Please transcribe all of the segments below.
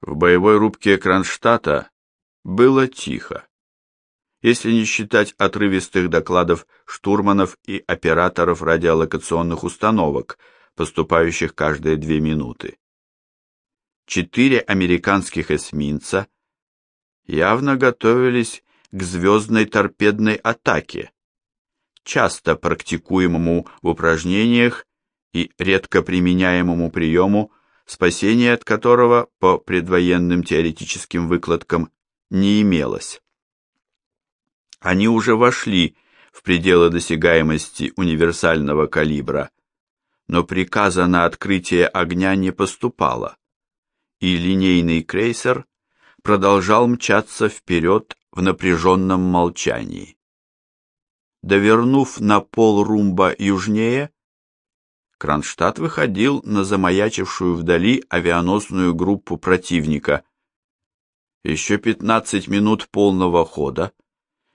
В боевой рубке Кронштадта было тихо, если не считать отрывистых докладов штурманов и операторов радиолокационных установок, поступающих каждые две минуты. Четыре американских эсминца явно готовились к звездной торпедной атаке, часто практикуемому в упражнениях и редко применяемому приему, спасения от которого по предвоенным теоретическим выкладкам не имелось. Они уже вошли в пределы досягаемости универсального калибра, но приказа на открытие огня не поступало, и линейный крейсер продолжал мчаться вперед в напряженном молчании. Довернув на пол румба южнее, Кронштадт выходил на замаячившую вдали авианосную группу противника. Еще 15 минут полного хода,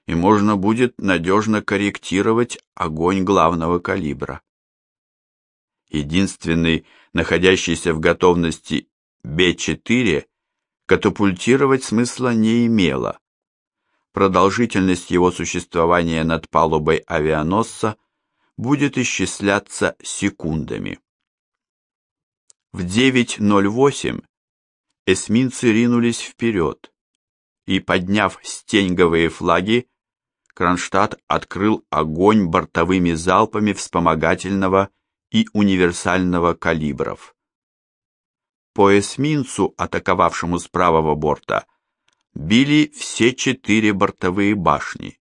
и можно будет надежно корректировать огонь главного калибра. Единственный, находящийся в готовности Б-4, катапультировать смысла не имело. Продолжительность его существования над палубой авианосца – будет исчисляться секундами. В 9.08 эсминцы ринулись вперед, и, подняв стенговые флаги, Кронштадт открыл огонь бортовыми залпами вспомогательного и универсального калибров. По эсминцу, атаковавшему с правого борта, били все четыре бортовые башни,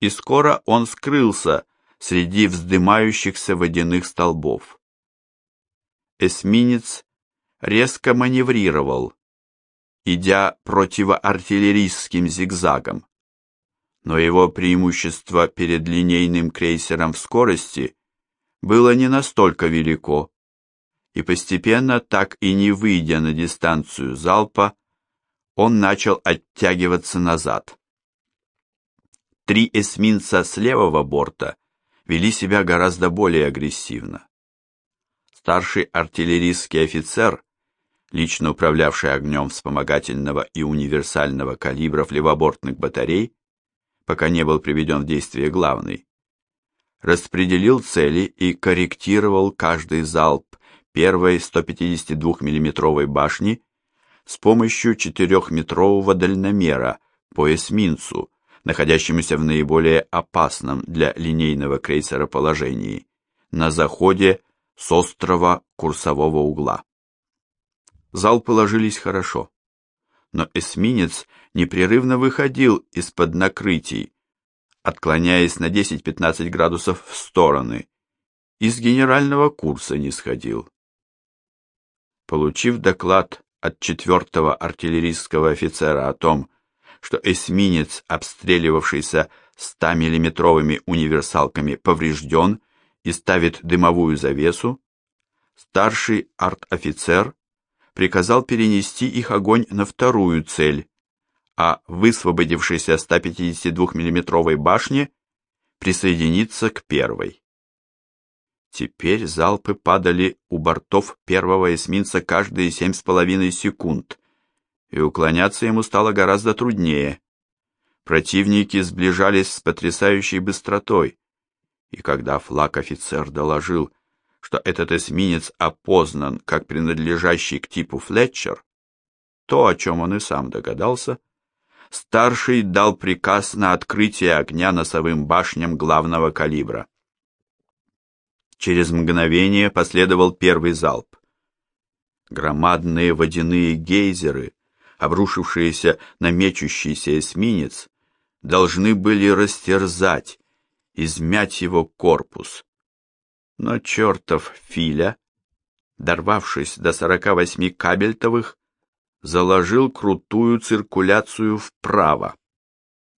и скоро он скрылся среди вздымающихся водяных столбов. Эсминец резко маневрировал, идя противоартиллерийским зигзагом, но его преимущество перед линейным крейсером в скорости было не настолько велико, и постепенно, так и не выйдя на дистанцию залпа, он начал оттягиваться назад. Три эсминца с левого борта вели себя гораздо более агрессивно. Старший артиллерийский офицер, лично управлявший огнем вспомогательного и универсального калибров левобортных батарей, пока не был приведен в действие главный, распределил цели и корректировал каждый залп первой 152 миллиметровой башни с помощью 4-метрового дальномера по эсминцу, находящемуся в наиболее опасном для линейного крейсера положении, на заходе с острова курсового угла. Залпы ложились хорошо, но эсминец непрерывно выходил из-под накрытий, отклоняясь на 10-15 градусов в стороны, из генерального курса не сходил. Получив доклад от четвертого артиллерийского офицера о том, что эсминец, обстреливавшийся 100-миллиметровыми универсалками, поврежден и ставит дымовую завесу, старший арт-офицер приказал перенести их огонь на вторую цель, а высвободившейся 152 миллиметровой башне присоединиться к первой. Теперь залпы падали у бортов первого эсминца каждые семь с половиной секунд, и уклоняться ему стало гораздо труднее. Противники сближались с потрясающей быстротой, и когда флаг-офицер доложил, что этот эсминец опознан как принадлежащий к типу Флетчер, то, о чем он и сам догадался, старший дал приказ на открытие огня носовым башням главного калибра. Через мгновение последовал первый залп. Громадные водяные гейзеры обрушившиеся на мечущийся эсминец, должны были растерзать, измять его корпус. Но чертов Филя, дорвавшись до сорока восьми кабельтовых, заложил крутую циркуляцию вправо.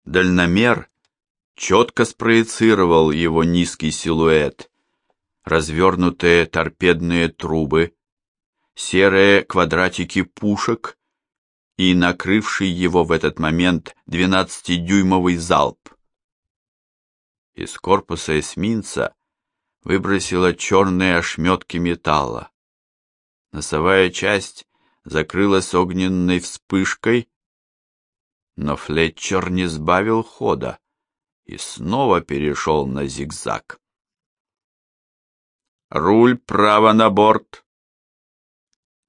Дальномер четко спроецировал его низкий силуэт, развернутые торпедные трубы, серые квадратики пушек и накрывший его в этот момент двенадцатидюймовый залп. Из корпуса эсминца выбросило черные ошметки металла. Носовая часть закрылась огненной вспышкой, но Флетчер не сбавил хода и снова перешел на зигзаг. «Руль право на борт!»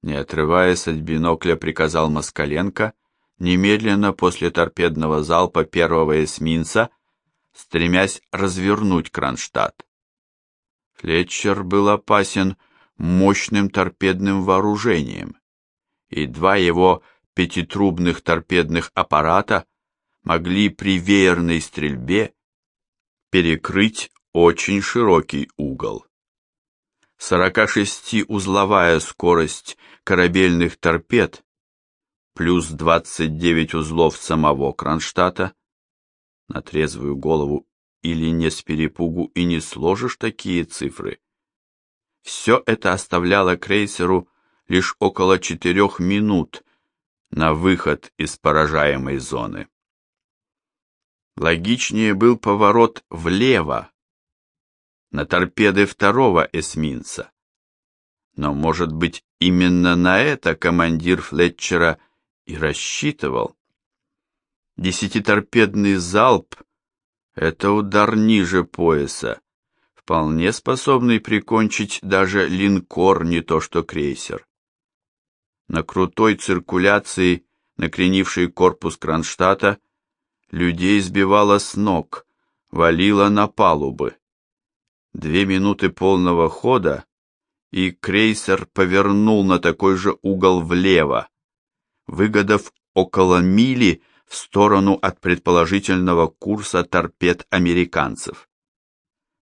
Не отрываясь от бинокля, приказал Москаленко, немедленно после торпедного залпа первого эсминца, стремясь развернуть Кронштадт. Флетчер был опасен мощным торпедным вооружением, и два его пятитрубных торпедных аппарата могли при веерной стрельбе перекрыть очень широкий угол. 46-узловая скорость корабельных торпед плюс 29 узлов самого Кронштадта на трезвую голову или не с перепугу и не сложишь такие цифры. Все это оставляло крейсеру лишь около четырех минут на выход из поражаемой зоны. Логичнее был поворот влево, на торпеды второго эсминца. Но, может быть, именно на это командир Флетчера и рассчитывал. Десятиторпедный залп — это удар ниже пояса, вполне способный прикончить даже линкор, не то что крейсер. На крутой циркуляции, накренивший корпус Кронштадта, людей сбивало с ног, валило на палубы. Две минуты полного хода, и крейсер повернул на такой же угол влево, выгодав около мили в сторону от предположительного курса торпед американцев.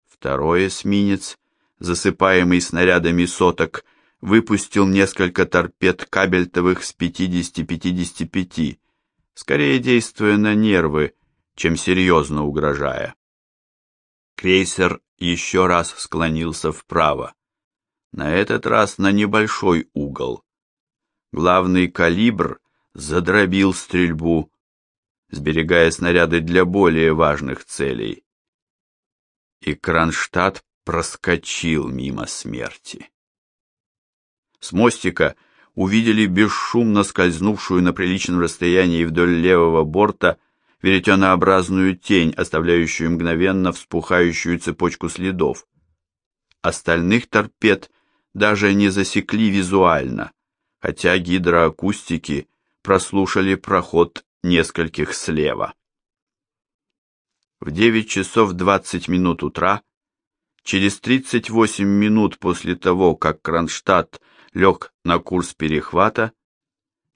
Второй эсминец, засыпаемый снарядами соток, выпустил несколько торпед кабельтовых с 50-55, скорее действуя на нервы, чем серьезно угрожая. Крейсер еще раз склонился вправо, на этот раз на небольшой угол. Главный калибр задробил стрельбу, сберегая снаряды для более важных целей. И Кронштадт проскочил мимо смерти. С мостика увидели бесшумно скользнувшую на приличном расстоянии вдоль левого борта веретенообразную тень, оставляющую мгновенно вспухающую цепочку следов. Остальных торпед даже не засекли визуально, хотя гидроакустики прослушали проход нескольких слева. В 9 часов 20 минут утра, через 38 минут после того, как Кронштадт лег на курс перехвата,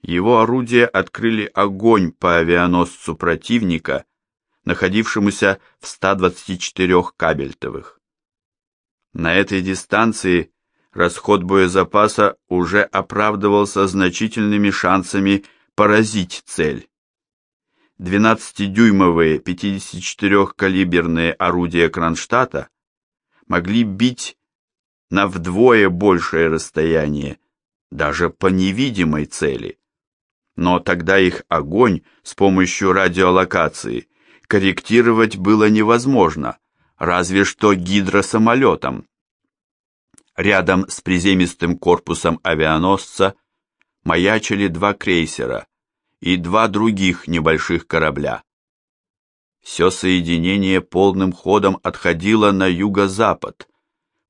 его орудия открыли огонь по авианосцу противника, находившемуся в 124 кабельтовых. На этой дистанции расход боезапаса уже оправдывался значительными шансами поразить цель. 12-дюймовые 54-калиберные орудия Кронштадта могли бить на вдвое большее расстояние, даже по невидимой цели. Но тогда их огонь с помощью радиолокации корректировать было невозможно, разве что гидросамолетом. Рядом с приземистым корпусом авианосца маячили два крейсера и два других небольших корабля. Все соединение полным ходом отходило на юго-запад,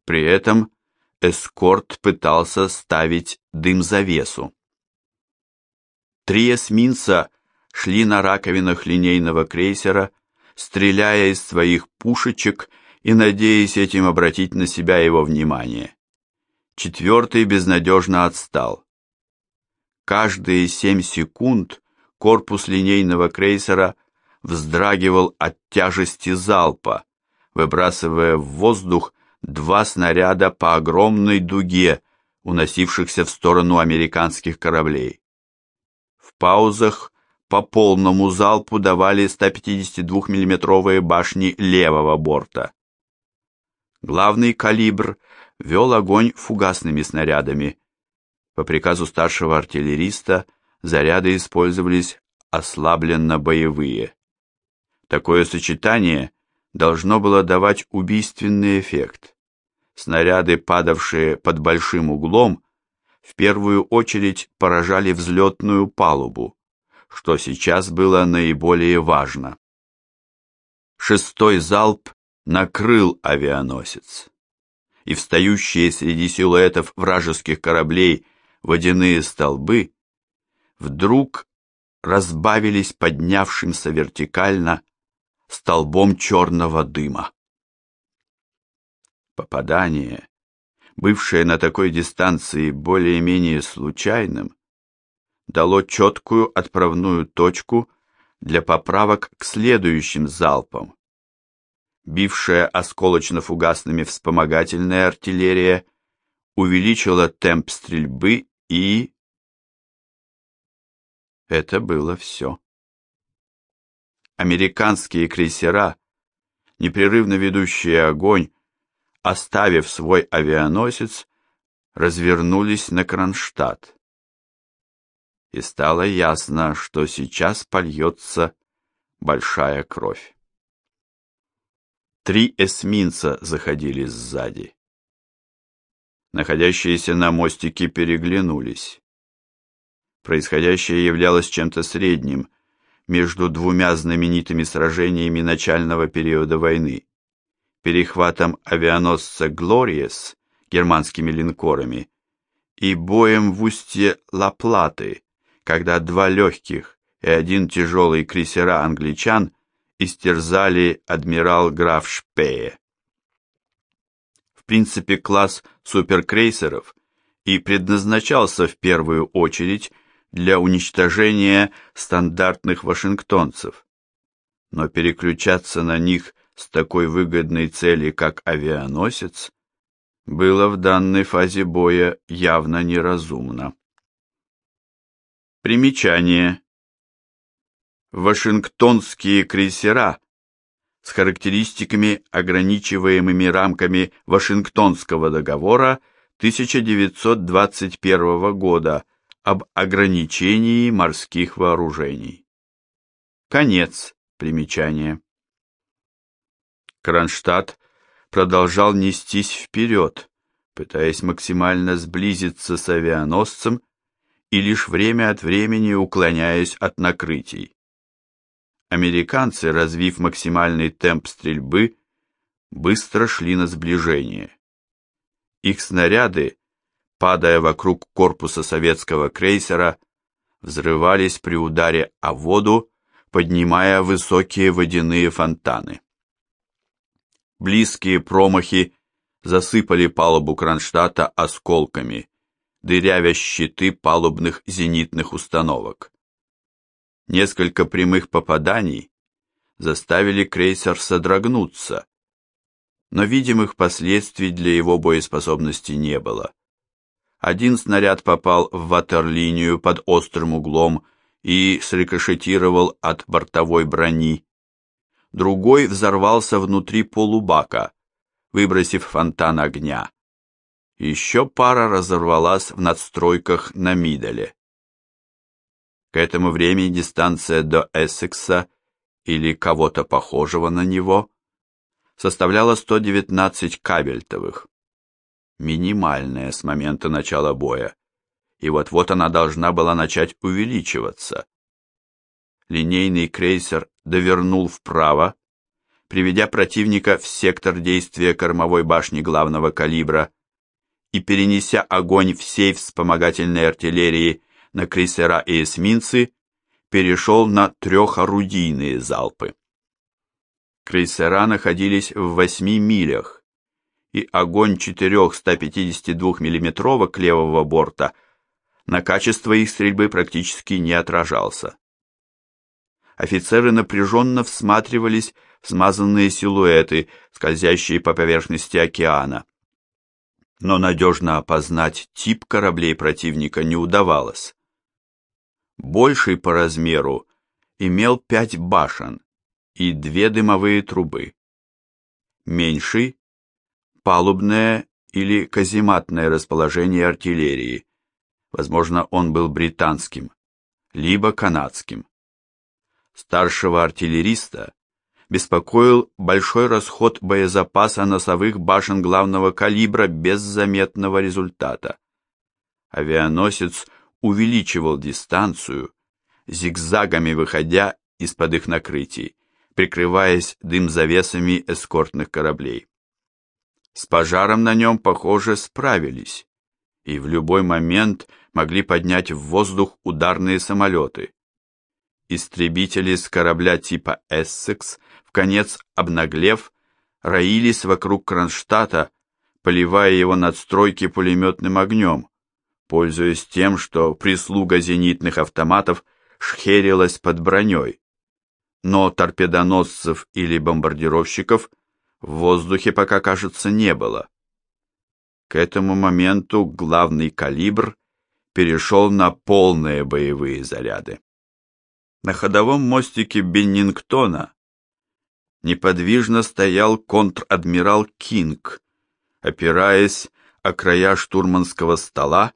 при этом эскорт пытался ставить дым-завесу. Три эсминца шли на раковинах линейного крейсера, стреляя из своих пушечек и надеясь этим обратить на себя его внимание. Четвертый безнадежно отстал. Каждые семь секунд корпус линейного крейсера вздрагивал от тяжести залпа, выбрасывая в воздух два снаряда по огромной дуге, уносившихся в сторону американских кораблей. В паузах по полному залпу давали 152 миллиметровые башни левого борта. Главный калибр вел огонь фугасными снарядами. По приказу старшего артиллериста заряды использовались ослабленно-боевые. Такое сочетание должно было давать убийственный эффект. Снаряды, падавшие под большим углом, в первую очередь поражали взлетную палубу, что сейчас было наиболее важно. Шестой залп накрыл авианосец, и встающие среди силуэтов вражеских кораблей водяные столбы вдруг разбавились поднявшимся вертикально столбом черного дыма. Попадание, бывшее на такой дистанции более-менее случайным, дало четкую отправную точку для поправок к следующим залпам. Бившая осколочно-фугасными вспомогательная артиллерия увеличила темп стрельбы и... Это было все. Американские крейсера, непрерывно ведущие огонь, оставив свой авианосец, развернулись на Кронштадт. И стало ясно, что сейчас польется большая кровь. Три эсминца заходили сзади. Находящиеся на мостике переглянулись. Происходящее являлось чем-то средним между двумя знаменитыми сражениями начального периода войны перехватом авианосца «Глориес» германскими линкорами и боем в устье Ла-Платы, когда два легких и один тяжелый крейсера англичан истерзали адмирал граф Шпее. В принципе, класс суперкрейсеров и предназначался в первую очередь для уничтожения стандартных вашингтонцев, но переключаться на них с такой выгодной цели, как авианосец, было в данной фазе боя явно неразумно. Примечание. Вашингтонские крейсера с характеристиками, ограничиваемыми рамками Вашингтонского договора 1921 года об ограничении морских вооружений. Конец примечания. Кронштадт продолжал нестись вперед, пытаясь максимально сблизиться с авианосцем и лишь время от времени уклоняясь от накрытий. Американцы, развив максимальный темп стрельбы, быстро шли на сближение. Их снаряды, падая вокруг корпуса советского крейсера, взрывались при ударе о воду, поднимая высокие водяные фонтаны. Близкие промахи засыпали палубу Кронштадта осколками, дырявя щиты палубных зенитных установок. Несколько прямых попаданий заставили крейсер содрогнуться, но видимых последствий для его боеспособности не было. Один снаряд попал в ватерлинию под острым углом и срикошетировал от бортовой брони, другой взорвался внутри полубака, выбросив фонтан огня. Еще пара разорвалась в надстройках на Миделе. Этому времени дистанция до Эссекса или кого-то похожего на него составляла 119 кабельтовых. Минимальная с момента начала боя. И вот-вот она должна была начать увеличиваться линейный крейсер довернул вправо, приведя противника в сектор действия кормовой башни главного калибра и перенеся огонь всей вспомогательной артиллерии на крейсера и эсминцы, перешел на трехорудийные залпы. Крейсера находились в восьми милях, и огонь четырех 152 миллиметровок левого борта на качество их стрельбы практически не отражался офицеры напряженно всматривались в смазанные силуэты, скользящие по поверхности океана. Но надежно опознать тип кораблей противника не удавалось. Больший по размеру имел пять башен и две дымовые трубы. Меньший – палубное или казематное расположение артиллерии. Возможно, он был британским, либо канадским старшего артиллериста беспокоил большой расход боезапаса носовых башен главного калибра без заметного результата. авианосец увеличивал дистанцию, зигзагами выходя из-под их накрытий, прикрываясь дым-завесами эскортных кораблей. С пожаром на нем, похоже, справились, и в любой момент могли поднять в воздух ударные самолеты. Истребители с корабля типа «Эссекс», в конец обнаглев, роились вокруг Кронштадта, поливая его надстройки пулеметным огнем, пользуясь тем, что прислуга зенитных автоматов шхерилась под броней. Но торпедоносцев или бомбардировщиков в воздухе пока, кажется, не было. К этому моменту главный калибр перешел на полные боевые заряды. На ходовом мостике Беннингтона неподвижно стоял контр-адмирал Кинг, опираясь о края штурманского стола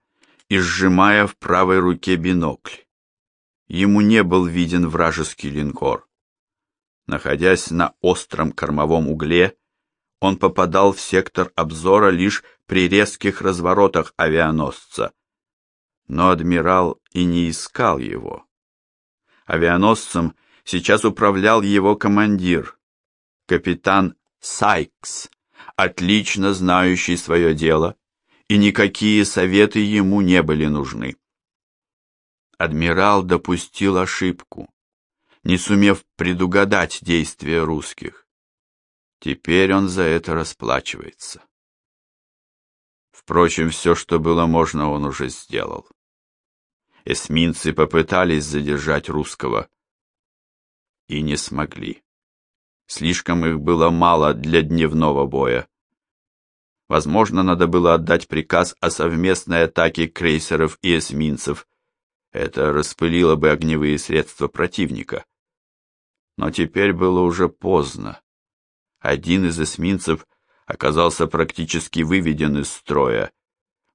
и сжимая в правой руке бинокль. Ему не был виден вражеский линкор. Находясь на остром кормовом угле, он попадал в сектор обзора лишь при резких разворотах авианосца. Но адмирал и не искал его. Авианосцем сейчас управлял его командир, капитан Сайкс, отлично знающий свое дело, и никакие советы ему не были нужны. Адмирал допустил ошибку, не сумев предугадать действия русских. Теперь он за это расплачивается. Впрочем, все, что было можно, он уже сделал. Эсминцы попытались задержать русского и не смогли. Слишком их было мало для дневного боя. Возможно, надо было отдать приказ о совместной атаке крейсеров и эсминцев. Это распылило бы огневые средства противника. Но теперь было уже поздно. Один из эсминцев оказался практически выведен из строя.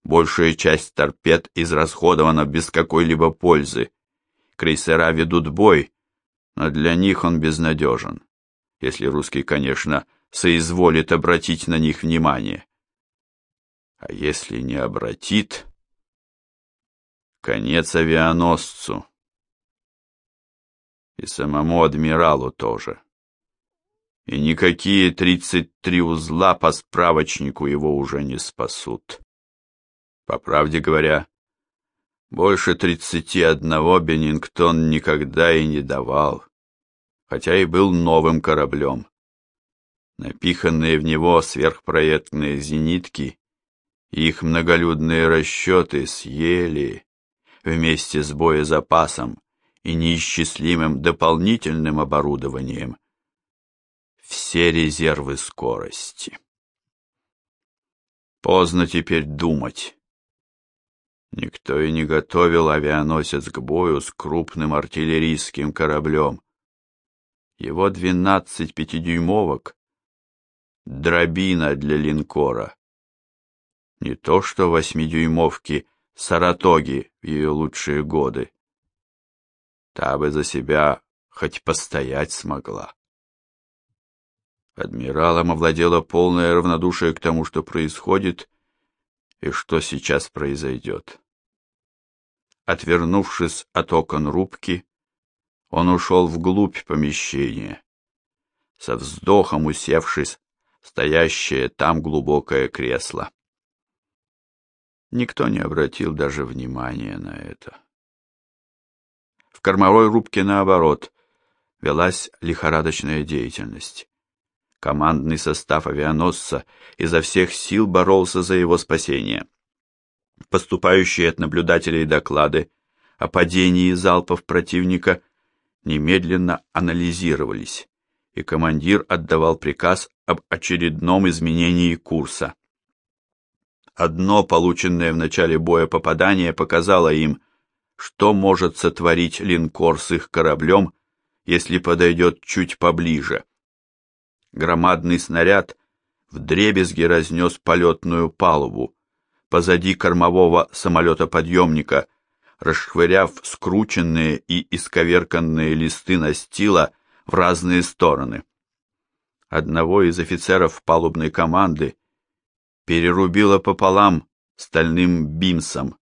Большая часть торпед израсходована без какой-либо пользы. Крейсера ведут бой, но для них он безнадежен если русский, конечно, соизволит обратить на них внимание. А если не обратит, конец авианосцу. И самому адмиралу тоже. И никакие тридцать три узла по справочнику его уже не спасут. По правде говоря, больше тридцати одного Беннингтон никогда и не давал хотя и был новым кораблем. Напиханные в него сверхпроектные зенитки их многолюдные расчеты съели вместе с боезапасом и неисчислимым дополнительным оборудованием все резервы скорости. Поздно теперь думать. Никто и не готовил авианосец к бою с крупным артиллерийским кораблем, его двенадцать пятидюймовок — дробина для линкора. Не то что восьмидюймовки Саратоги в ее лучшие годы. Та бы за себя хоть постоять смогла. Адмиралом овладело полное равнодушие к тому, что происходит и что сейчас произойдет. Отвернувшись от окон рубки, он ушел вглубь помещения, со вздохом усевшись стоящее там глубокое кресло. Никто не обратил даже внимания на это. В кормовой рубке, наоборот, велась лихорадочная деятельность. Командный состав авианосца изо всех сил боролся за его спасение. Поступающие от наблюдателей доклады о падении залпов противника немедленно анализировались, и командир отдавал приказ об очередном изменении курса. Одно полученное в начале боя попадание показало им, что может сотворить линкор с их кораблем, если подойдет чуть поближе. Громадный снаряд вдребезги разнес полетную палубу. Позади кормового самолета-подъемника расшвыряв скрученные и исковерканные листы настила в разные стороны. Одного из офицеров палубной команды перерубило пополам стальным бимсом,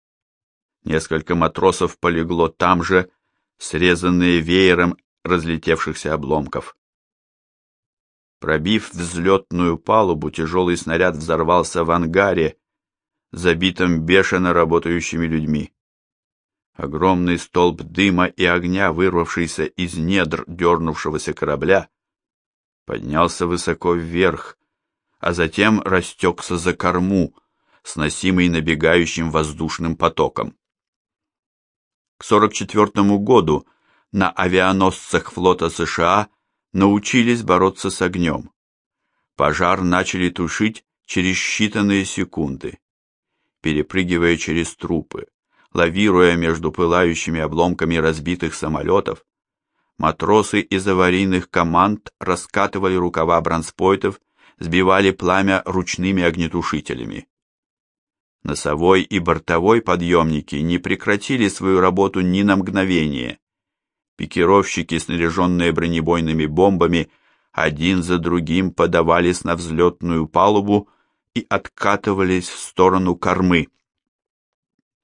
Несколько матросов полегло там же, срезанные веером разлетевшихся обломков. Пробив взлетную палубу, тяжелый снаряд взорвался в ангаре, забитом бешено работающими людьми. Огромный столб дыма и огня, вырвавшийся из недр дернувшегося корабля, поднялся высоко вверх, а затем растекся за корму, сносимый набегающим воздушным потоком. К 44 году на авианосцах флота США научились бороться с огнем. Пожар начали тушить через считанные секунды, перепрыгивая через трупы, лавируя между пылающими обломками разбитых самолетов, матросы из аварийных команд раскатывали рукава бронспойтов, сбивали пламя ручными огнетушителями. Носовой и бортовой подъемники не прекратили свою работу ни на мгновение. Пикировщики, снаряженные бронебойными бомбами, один за другим подавались на взлетную палубу и откатывались в сторону кормы.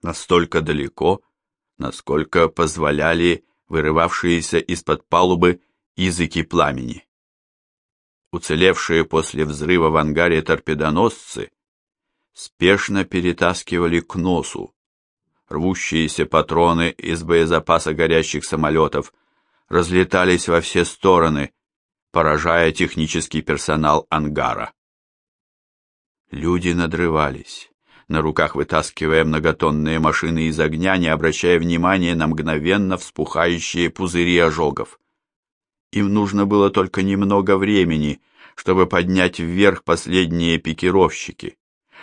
Настолько далеко, насколько позволяли вырывавшиеся из-под палубы языки пламени. Уцелевшие после взрыва в ангаре торпедоносцы спешно перетаскивали к носу. Рвущиеся патроны из боезапаса горящих самолетов разлетались во все стороны, поражая технический персонал ангара. Люди надрывались, на руках вытаскивая многотонные машины из огня, не обращая внимания на мгновенно вспухающие пузыри ожогов. Им нужно было только немного времени, чтобы поднять вверх последние пикировщики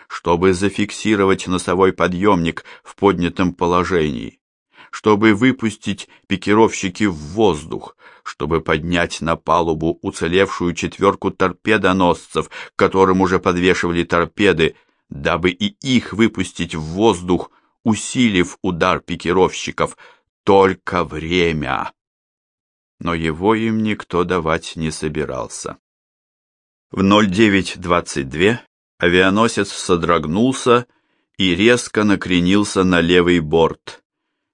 чтобы зафиксировать носовой подъемник в поднятом положении, чтобы выпустить пикировщики в воздух, чтобы поднять на палубу уцелевшую четверку торпедоносцев, которым уже подвешивали торпеды, дабы и их выпустить в воздух, усилив удар пикировщиков. Только время. Но его им никто давать не собирался. В 0922 Авианосец содрогнулся и резко накренился на левый борт,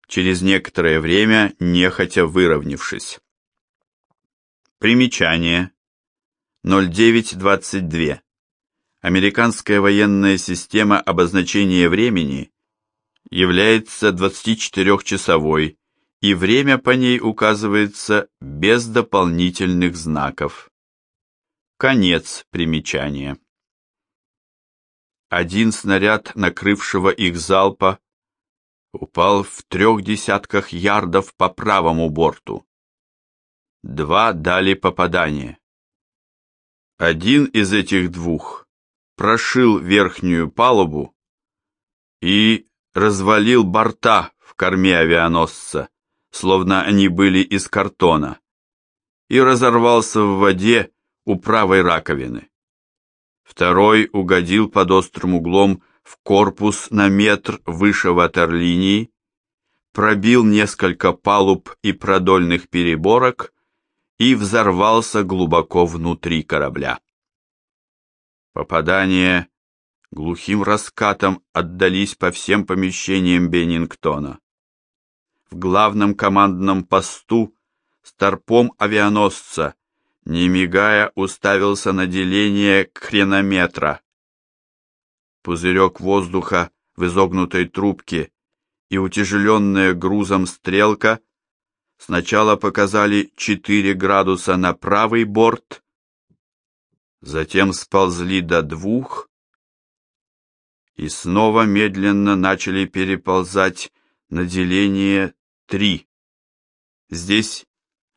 через некоторое время нехотя выровнявшись. Примечание. 0922. Американская военная система обозначения времени является 24-часовой, и время по ней указывается без дополнительных знаков. Конец примечания. Один снаряд, накрывшего их залпа, упал в трех десятках ярдов по правому борту. Два дали попадание. Один из этих двух прошил верхнюю палубу и развалил борта в корме авианосца, словно они были из картона, и разорвался в воде у правой раковины. Второй угодил под острым углом в корпус на метр выше ватерлинии, пробил несколько палуб и продольных переборок и взорвался глубоко внутри корабля. Попадания глухим раскатом отдались по всем помещениям Беннингтона. В главном командном посту старпом авианосца не мигая, уставился на деление хренометра. Пузырек воздуха в изогнутой трубке и утяжеленная грузом стрелка сначала показали 4 градуса на правый борт, затем сползли до двух и снова медленно начали переползать на деление 3. Здесь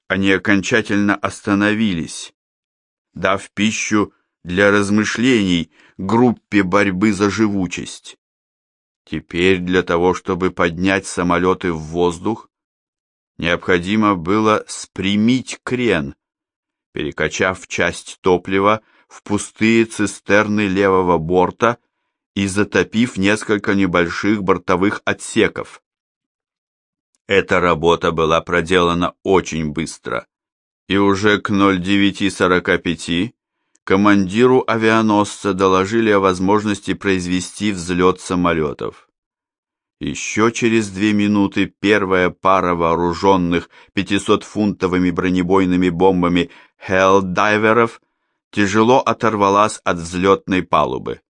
они окончательно остановились, дав пищу для размышлений группе борьбы за живучесть. Теперь для того, чтобы поднять самолеты в воздух, необходимо было спрямить крен, перекачав часть топлива в пустые цистерны левого борта и затопив несколько небольших бортовых отсеков. Эта работа была проделана очень быстро, и уже к 09.45 командиру авианосца доложили о возможности произвести взлет самолетов. Еще через две минуты первая пара вооруженных 500-фунтовыми бронебойными бомбами «Хелл-дайверов» тяжело оторвалась от взлетной палубы.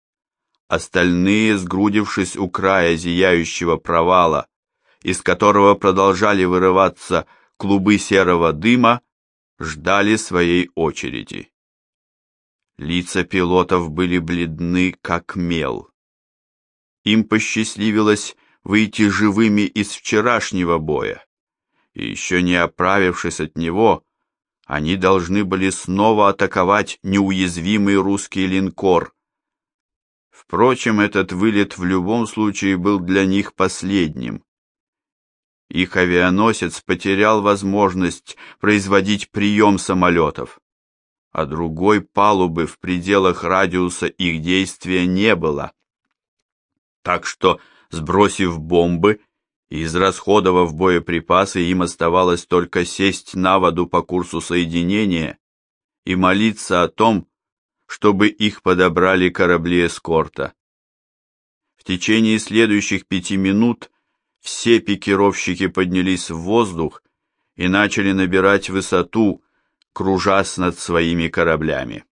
Остальные, сгрудившись у края зияющего провала, из которого продолжали вырываться клубы серого дыма, ждали своей очереди. Лица пилотов были бледны, как мел. Им посчастливилось выйти живыми из вчерашнего боя, и еще не оправившись от него, они должны были снова атаковать неуязвимый русский линкор. Впрочем, этот вылет в любом случае был для них последним. Их авианосец потерял возможность производить прием самолетов, а другой палубы в пределах радиуса их действия не было. Так что, сбросив бомбы и израсходовав боеприпасы, им оставалось только сесть на воду по курсу соединения и молиться о том, чтобы их подобрали корабли эскорта. В течение следующих пяти минут все пикировщики поднялись в воздух и начали набирать высоту, кружась над своими кораблями.